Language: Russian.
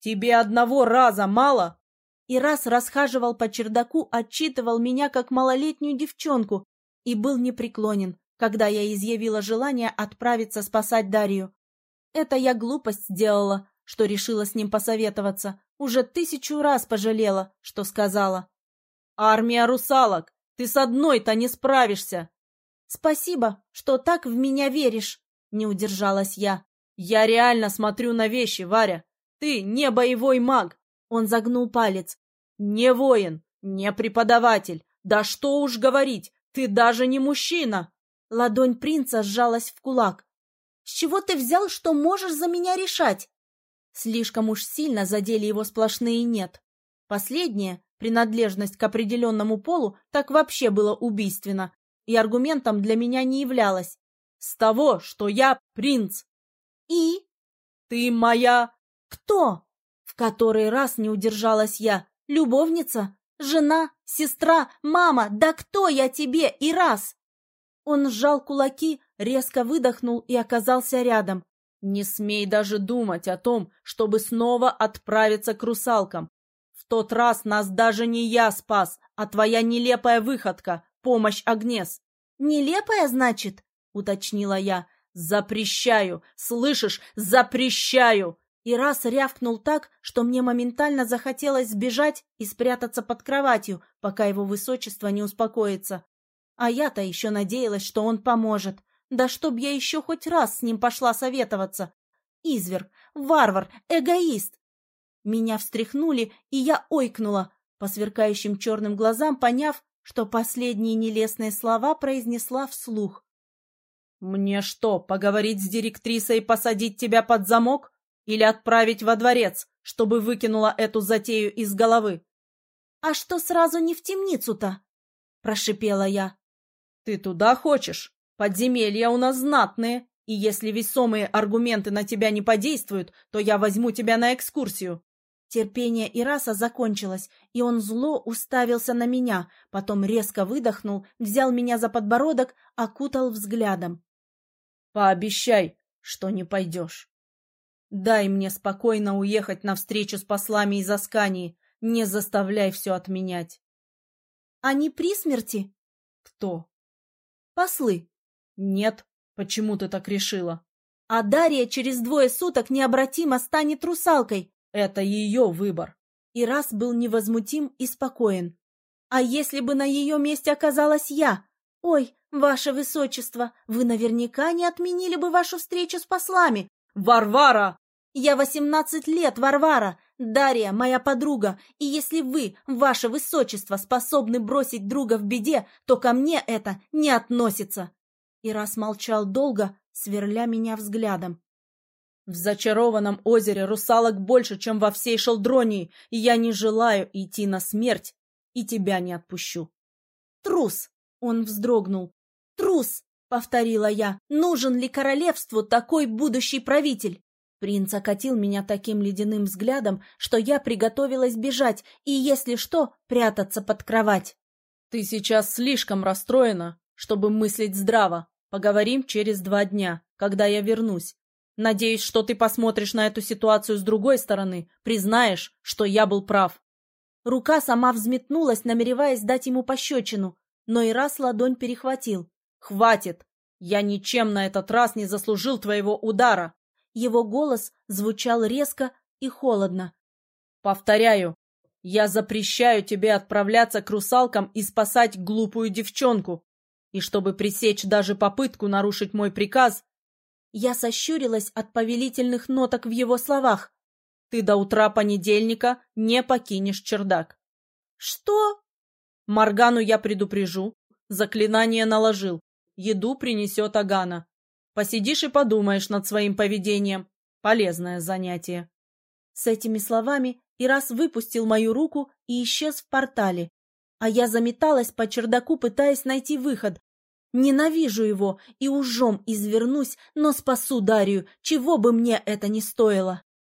Тебе одного раза мало?» И раз расхаживал по чердаку, отчитывал меня как малолетнюю девчонку и был непреклонен, когда я изъявила желание отправиться спасать Дарью. Это я глупость сделала, что решила с ним посоветоваться. Уже тысячу раз пожалела, что сказала. «Армия русалок! Ты с одной-то не справишься!» «Спасибо, что так в меня веришь!» — не удержалась я. «Я реально смотрю на вещи, Варя. Ты не боевой маг!» Он загнул палец. «Не воин, не преподаватель. Да что уж говорить, ты даже не мужчина!» Ладонь принца сжалась в кулак. «С чего ты взял, что можешь за меня решать?» Слишком уж сильно задели его сплошные «нет». Последнее, принадлежность к определенному полу, так вообще было убийственно, и аргументом для меня не являлось. «С того, что я принц!» «И?» «Ты моя...» «Кто?» В который раз не удержалась я. «Любовница? Жена? Сестра? Мама? Да кто я тебе и раз?» Он сжал кулаки, резко выдохнул и оказался рядом. «Не смей даже думать о том, чтобы снова отправиться к русалкам. В тот раз нас даже не я спас, а твоя нелепая выходка, помощь Агнес». «Нелепая, значит?» — уточнила я. «Запрещаю! Слышишь? Запрещаю!» И раз рявкнул так, что мне моментально захотелось сбежать и спрятаться под кроватью, пока его высочество не успокоится. А я-то еще надеялась, что он поможет. Да чтоб я еще хоть раз с ним пошла советоваться. Изверг, варвар, эгоист. Меня встряхнули, и я ойкнула, по сверкающим черным глазам поняв, что последние нелестные слова произнесла вслух. «Мне что, поговорить с директрисой и посадить тебя под замок? Или отправить во дворец, чтобы выкинула эту затею из головы?» «А что сразу не в темницу-то?» — прошипела я. Ты туда хочешь? Подземелья у нас знатные, и если весомые аргументы на тебя не подействуют, то я возьму тебя на экскурсию. Терпение Ираса закончилось, и он зло уставился на меня, потом резко выдохнул, взял меня за подбородок, окутал взглядом. «Пообещай, что не пойдешь. Дай мне спокойно уехать на встречу с послами из Аскании, не заставляй все отменять». «Они при смерти?» «Кто?» Послы. Нет. Почему ты так решила? А Дарья через двое суток необратимо станет русалкой. Это ее выбор. И раз был невозмутим и спокоен. А если бы на ее месте оказалась я? Ой, ваше высочество, вы наверняка не отменили бы вашу встречу с послами. Варвара! Я восемнадцать лет, Варвара. Дарья моя подруга, и если вы, ваше высочество, способны бросить друга в беде, то ко мне это не относится. И раз молчал долго, сверля меня взглядом. В зачарованном озере русалок больше, чем во всей Шелдронии, и я не желаю идти на смерть, и тебя не отпущу. Трус! Он вздрогнул. Трус! — повторила я. «Нужен ли королевству такой будущий правитель?» Принц окатил меня таким ледяным взглядом, что я приготовилась бежать и, если что, прятаться под кровать. «Ты сейчас слишком расстроена, чтобы мыслить здраво. Поговорим через два дня, когда я вернусь. Надеюсь, что ты посмотришь на эту ситуацию с другой стороны, признаешь, что я был прав». Рука сама взметнулась, намереваясь дать ему пощечину, но и раз ладонь перехватил. «Хватит! Я ничем на этот раз не заслужил твоего удара. Его голос звучал резко и холодно. «Повторяю, я запрещаю тебе отправляться к русалкам и спасать глупую девчонку. И чтобы пресечь даже попытку нарушить мой приказ...» Я сощурилась от повелительных ноток в его словах. «Ты до утра понедельника не покинешь чердак». «Что?» «Моргану я предупрежу. Заклинание наложил. Еду принесет Агана. Посидишь и подумаешь над своим поведением. Полезное занятие. С этими словами Ирас выпустил мою руку и исчез в портале. А я заметалась по чердаку, пытаясь найти выход. Ненавижу его и ужом извернусь, но спасу Дарью, чего бы мне это ни стоило.